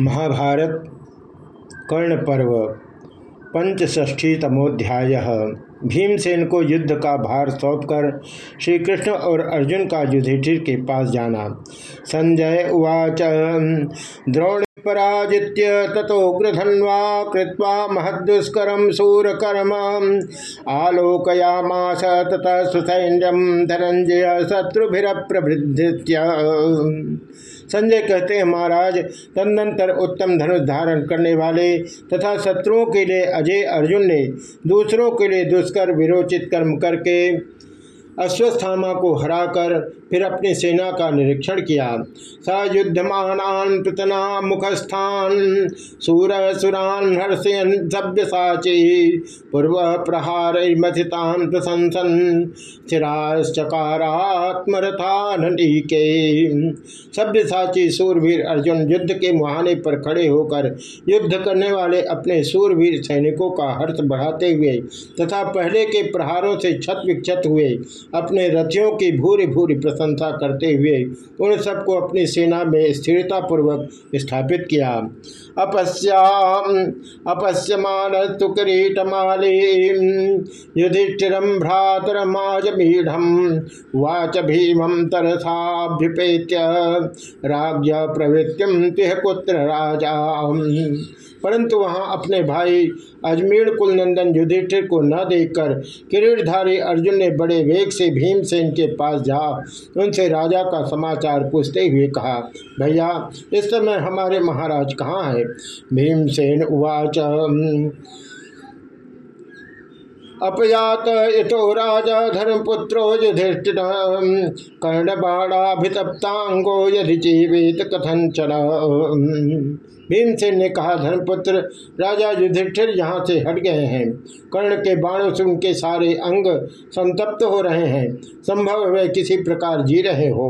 महाभारत कर्ण पर्व पंचष्ठी तमोध्याय भीमसेन को युद्ध का भार सौंपकर श्री कृष्ण और अर्जुन का युधिष्ठिर के पास जाना। संजय उवाच, द्रोण पराजित्य तथोग्रधन्वा कृत्वा महदुष्कर सूरकर्म आलोकयामास तथा सुसैन्यम धनंजय शत्रुभिप्रभृत्य संजय कहते हैं, महाराज, तदनंतर उत्तम धनुष धारण करने वाले तथा शत्रुओं के लिए अजय अर्जुन ने दूसरों के लिए दुष्कर विरोचित कर्म करके अश्वस्थामा को हराकर फिर अपनी सेना का निरीक्षण किया। स युद्धमान पृतना मुखस्थान सूर सुरान हर्षयन सभ्य साची पूर्व प्रहार मथितान प्रशंसन। के सभ्य साची सूरवीर अर्जुन युद्ध के मुहाने पर खड़े होकर युद्ध करने वाले अपने सूरवीर सैनिकों का हर्ष बढ़ाते हुए तथा पहले के प्रहारों से छत विक्षत हुए, अपने रथियों की भूरी भूरी प्रशंसा करते हुए उन सबको अपनी सेना में स्थिरता पूर्वक स्थापित किया। अपश्याम अपश्यमान तो किरीटमाली युधिष्ठिरम भ्रातरमाजमीढ़, वाच भीमं तरसाभ्युपेत्य राज्य प्रवृत्तिम तिह पुत्र राजा परंतु वहाँ अपने भाई अजमेर कुलनंदन युधिष्ठिर को न देखकर किरीटधारी अर्जुन ने बड़े वेग से भीमसेन के पास जा उनसे राजा का समाचार पूछते हुए कहा, भैया, इस समय हमारे महाराज कहाँ हैं? भीमसेन उवाच। अपयात इतो राजा धर्मपुत्रो युधिष्ठिर। कर्णबाणाभितप्तांगो यदि जीवित कथंचन भीमसेन ने कहा, धर्मपुत्र, राजा युधिष्ठिर यहाँ से हट गए हैं। कर्ण के बाणों से उनके सारे अंग संतप्त हो रहे हैं। संभव वे किसी प्रकार जी रहे हो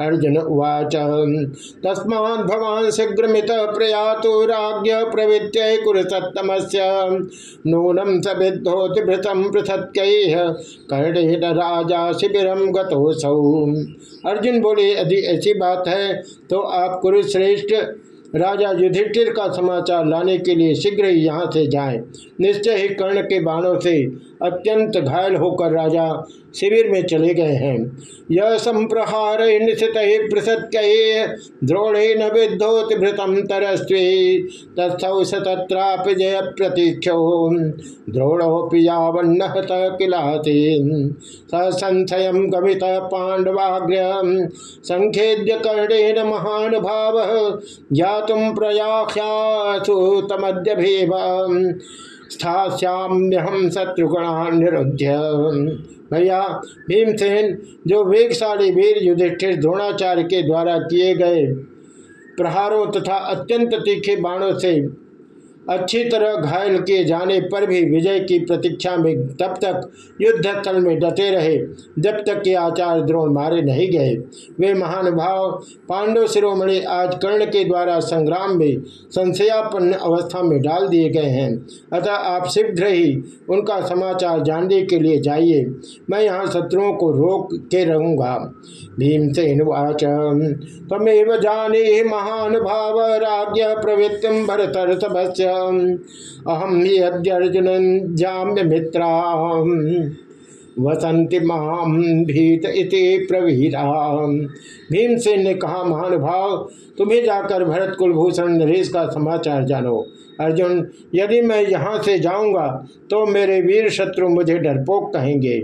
अर्जुन उवाच तस्मा भवान शीघ्रमित प्रयातो राज्य प्रवृत्य कुरुसत्तम नूनम सभिद्धोतिभृतम पृथक कर्ण राजा शिविरम गतोसौ अर्जुन बोले, यदि ऐसी बात है तो आप कुरुश्रेष्ठ राजा युधिष्ठिर का समाचार लाने के लिए शीघ्र ही यहाँ से जाएँ। निश्चय ही कर्ण के बाणों से अत्यंत घायल होकर राजा शिविर में चले गए हैं। यह संप्रहार निश्चित निशित पृथक द्रोणे न विद्धोतिभृतम तरस्वी तस्थौ सत्राप जय प्रतीक्षो। द्रोणोपि यावन्न किलाति संशय गमित पांडवाग्र संखेद्य कर्णेन महान भाव ज्ञातुम प्रयाख्यासु तमद्य स्थास्याम्यहम शत्रुगणानिरुद्ध भैया, भीमसेन, जो वेगशाली वीर युधिष्ठिर द्रोणाचार्य के द्वारा किए गए प्रहारों तथा अत्यंत तीखे बाणों से अच्छी तरह घायल किए जाने पर भी विजय की प्रतीक्षा में तब तक युद्ध स्थल में डटे रहे, जब तक कि आचार्य द्रोण मारे नहीं गए। वे महानुभाव पांडव शिरोमणि आज कर्ण के द्वारा संग्राम में संशयापन्न अवस्था में डाल दिए गए हैं। अतः आप शीघ्र ही उनका समाचार जानने के लिए जाइए। मैं यहाँ शत्रुओं को रोक के रहूँगा। भीमसेन वाच तमेव जाने महानुभाव राज्य प्रवृत्ति भरतर सबस्य अहम ही अद्यर्जुन जाम्य मित्रा वसंति माम भीत इति प्रवीरा भीमसेन ने कहा, महानुभाव, तुम्हें जाकर भरत कुलभूषण नरेश का समाचार जानो। अर्जुन, यदि मैं यहाँ से जाऊँगा तो मेरे वीर शत्रु मुझे डरपोक कहेंगे।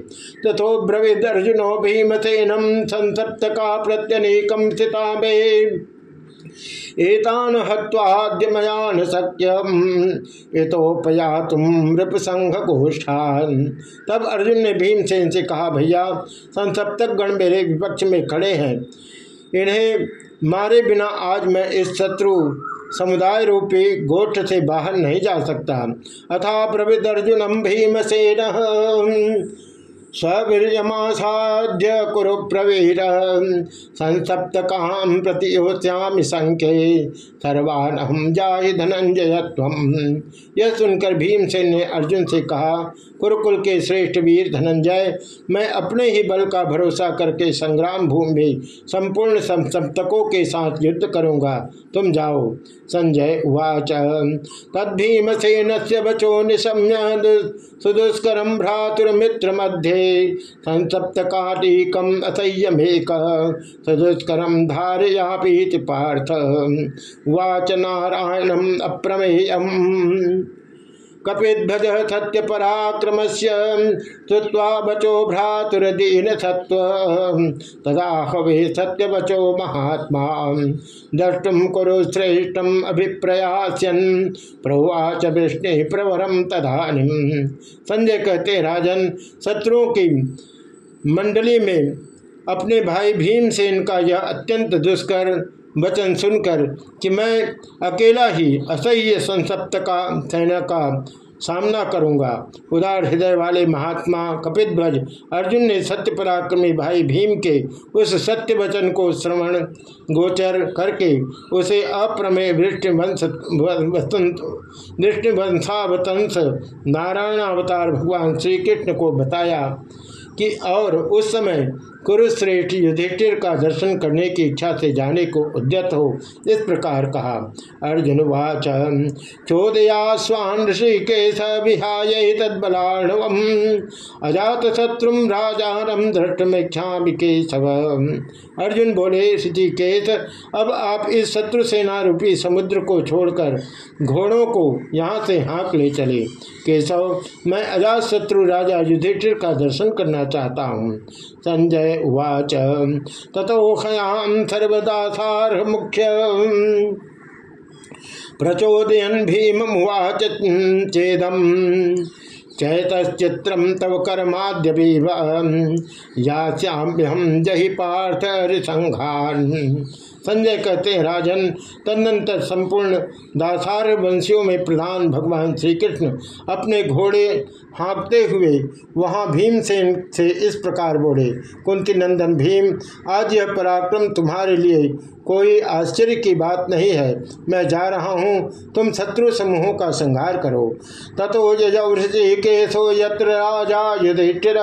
तथो ब्रविद अर्जुनो भीमसेनम संसप्त का प्रत्यनेकम स्थिता में एतान हत्वाद्यमयान सक्यम इतोपया तुम नृपसंघ गोष्ठान तब अर्जुन ने भीमसेन से कहा, भैया, संसप्तक गण मेरे विपक्ष में खड़े हैं। इन्हें मारे बिना आज मैं इस शत्रु समुदाय रूपी गोष्ठ से बाहर नहीं जा सकता। अथा प्रविद अर्जुनम भीमसेन। स्ववीर्यमासाद्य कुरु प्रवीर संसप्त काम प्रतियोश्याम संख्य। सर्वान हम जाहि धनंजय यह सुनकर भीमसेन ने अर्जुन से कहा, कुरुकुल के श्रेष्ठ वीर धनंजय, मैं अपने ही बल का भरोसा करके संग्राम भूमि में संपूर्ण संसप्तकों के साथ युद्ध करूँगा। तुम जाओ। संजय उवाच तद्भीमसेन से बचो निशम्य सुदुष्करम भ्रातुर्मित्र मध्य संसप्तकाटिकम असह्यमेक सदुष्करम धारयापीति पार्थ। वाच नारायणम अप्रमेयम। कपिध्वज सत्य पराक्रम श्रुवा बचो भ्रातुरदीन सत्व तदा हवे सत्य बचो महात्मा। द्रष्टुम कुरु श्रेष्ठम अभिप्रयास्यन। प्रवाच विष्णु प्रवरम तदानी। संजय कहते, राजन, शत्रुओं की मंडली में अपने भाई भीमसेन का यह अत्यंत दुष्कर वचन सुनकर कि मैं अकेला ही असह्य संसप्त का सेना का सामना करूँगा। उदार हृदय वाले महात्मा कपिध्वज अर्जुन ने सत्य पराक्रमी भाई भीम के उस सत्य वचन को श्रवण गोचर करके उसे अप्रमेय वृष्टिवंश नारायण अवतार भगवान श्री कृष्ण को बताया। कि और उस समय कुरुश्रेष्ठ युधिष्ठिर का दर्शन करने की इच्छा से जाने को उद्यत हो, इस प्रकार कहा। अर्जुन वाच, चोदया स्वान ऋषिकेश विहाय तदबलाणव अजात शत्रु राजानम अर्जुन बोले ऋषिकेश अब आप इस शत्रु सेना रूपी समुद्र को छोड़कर घोड़ों को यहाँ से हाँक ले चले। केशव, मैं अजात शत्रु राजा युधिष्ठिर का दर्शन करना चाहता हूँ। संजय उवाच। तथोखयाम सर्वदा सार मुख्य प्रचोदयन भीम उवाच चेदम। चैतचित्रम तव कर्माद्य या श्याम्यहम जही पार्थ संघान संजय कहते हैं, राजन तदनंतर संपूर्ण दासार वंशियों में प्रधान भगवान श्री कृष्ण अपने घोड़े हाँकते हुए वहाँ भीमसेन से इस प्रकार बोले, कुंती नंदन भीम, आज यह पराक्रम तुम्हारे लिए कोई आश्चर्य की बात नहीं है। मैं जा रहा हूँ, तुम शत्रु समूहों का संहार करो। तथो जजौ केशो यत्र राजा युधिष्ठिर।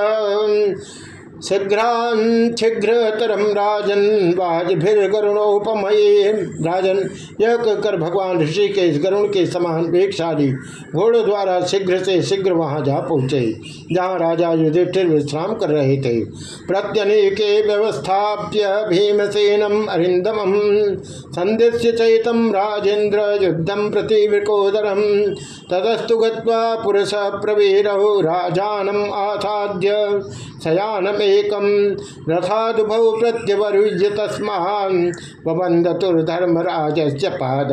शीघ्रान्घ्रतरम राजन, वाजभिर्गरुणोपमये। राजन, यह कहकर भगवान ऋषि के इस गरुण के समान वेगशाली घोड़ों द्वारा शीघ्र से शीघ्र वहाँ जा पहुँचे, जहाँ राजा युधिष्ठिर विश्राम कर रहे थे। प्रत्यनेके व्यवस्थाप्य भीमसेनम अरिंदम संदेश्य चैतम राजेन्द्र युद्धम प्रति विकोदरम तदस्तु गुरुष प्रवीरौ राजानम आसाद्य। शयानमे एकम रथादुभौ प्रत्यवरुज्य तस्मान वबंधतुर्धर्मराज पाद।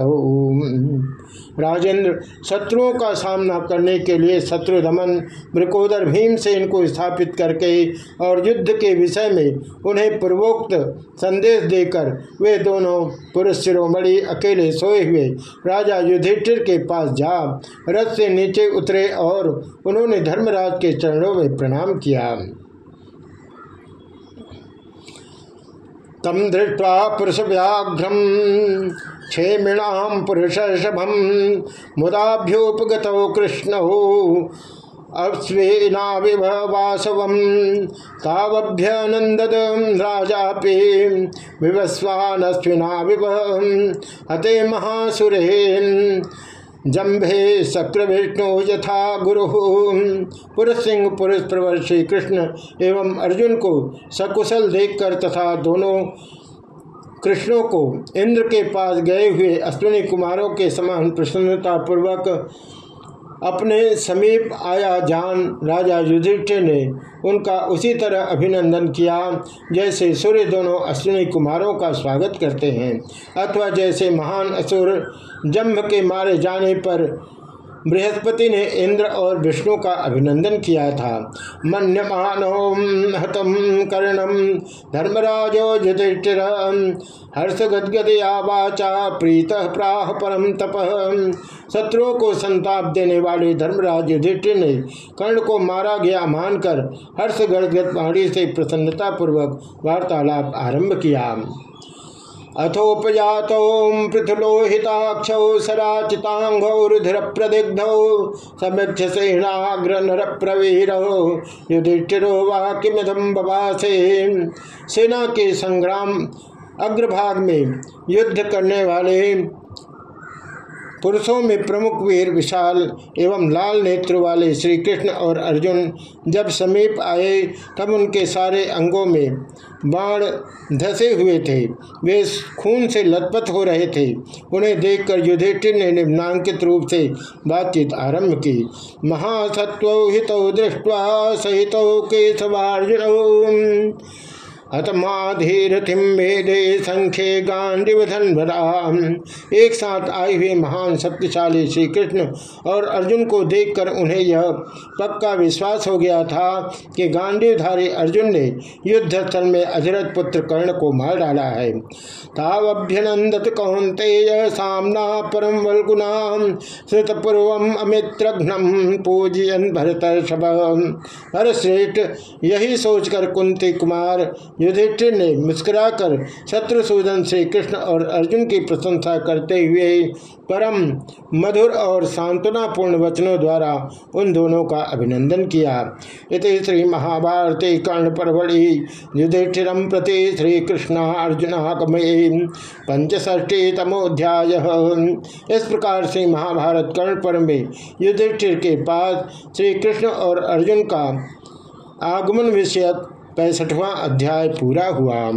राजेंद्र, शत्रुओं का सामना करने के लिए शत्रु दमन मृकोदर भीम से इनको स्थापित करके और युद्ध के विषय में उन्हें पूर्वोक्त संदेश देकर वे दोनों पुरुष शिरोमणि अकेले सोए हुए राजा युधिष्ठिर के पास जा, रथ से नीचे उतरे और उन्होंने धर्मराज के चरणों में प्रणाम किया। तम दृष्टवा पुरुष व्याघ्रम क्षेमिणाम पुरुषभम मुदाभ्युपगत कृष्ण अश्वेनाविव वासव तावभ्यनंदद राजापि विवस्वानश्विना विव हते महासुरेन। जम्भे शक्र विष्णु यथा गुरु। पुरुष सिंह, पुरुष प्रवर श्री कृष्ण एवं अर्जुन को सकुशल देखकर तथा दोनों कृष्णों को इंद्र के पास गए हुए अश्विनी कुमारों के समान प्रसन्नता पूर्वक अपने समीप आया जान राजा युधिष्ठ ने उनका उसी तरह अभिनंदन किया, जैसे सूर्य दोनों अश्विनी कुमारों का स्वागत करते हैं, अथवा जैसे महान असुर जम्भ के मारे जाने पर बृहस्पति ने इंद्र और विष्णु का अभिनंदन किया था। मन्यमानो हतम कर्णम। धर्मराज युधिष्ठिर, हर्ष गदगदया वाचा प्रीत प्राह परम तप। शत्रुओं को संताप देने वाले धर्मराज युधिष्ठिर ने कर्ण को मारा गया मानकर हर्ष गदगद पहाड़ी से प्रसन्नता पूर्वक वार्तालाप आरंभ किया। अथोपजात पृथुलोहिताक्ष सराचितांगौ रुधिर प्रदिग्ध सेनाग्र नर प्रवीर युधिष्ठिरो वा किमिदम बवासे सेना के संग्राम अग्रभाग में युद्ध करने वाले पुरुषों में प्रमुख वीर विशाल एवं लाल नेत्र वाले श्री कृष्ण और अर्जुन जब समीप आए तब उनके सारे अंगों में बाण धसे हुए थे। वे खून से लथपथ हो रहे थे। उन्हें देखकर युधिष्ठिर ने निम्नांकित रूप से बातचीत आरंभ की। महासत्व हित दृष्टवा सहित केशवार्जुन। हतमाधीरथिम मेदे संख्य गांडिव एक साथ आए हुए महान शक्तिशाली श्री कृष्ण और अर्जुन को देखकर उन्हें यह पक्का विश्वास हो गया था कि गांडीवधारी अर्जुन ने युद्ध स्थल में अजरथ पुत्र कर्ण को मार डाला है। तावभ्यनंदत कौंतेय सामना परम वल्गुना श्रुतपूर्व अमित्रघ्नम पूजयन भरत भरश्रेष्ठ यही सोचकर कुंती कुमार युधिष्ठिर ने मुस्कुराकर शत्रुसूदन से कृष्ण और अर्जुन की प्रशंसा करते हुए परम मधुर और सांत्वनापूर्ण वचनों द्वारा उन दोनों का अभिनंदन किया। इत श्री महाभारती कर्ण परवड़ी युधिष्ठिर प्रति श्री कृष्ण अर्जुनागमय पंचष्टी तमोध्याय इस प्रकार से महाभारत कर्ण पर्व में युधिष्ठिर के पास श्री कृष्ण और अर्जुन का आगमन विषयक पैंसठवां अध्याय पूरा हुआ।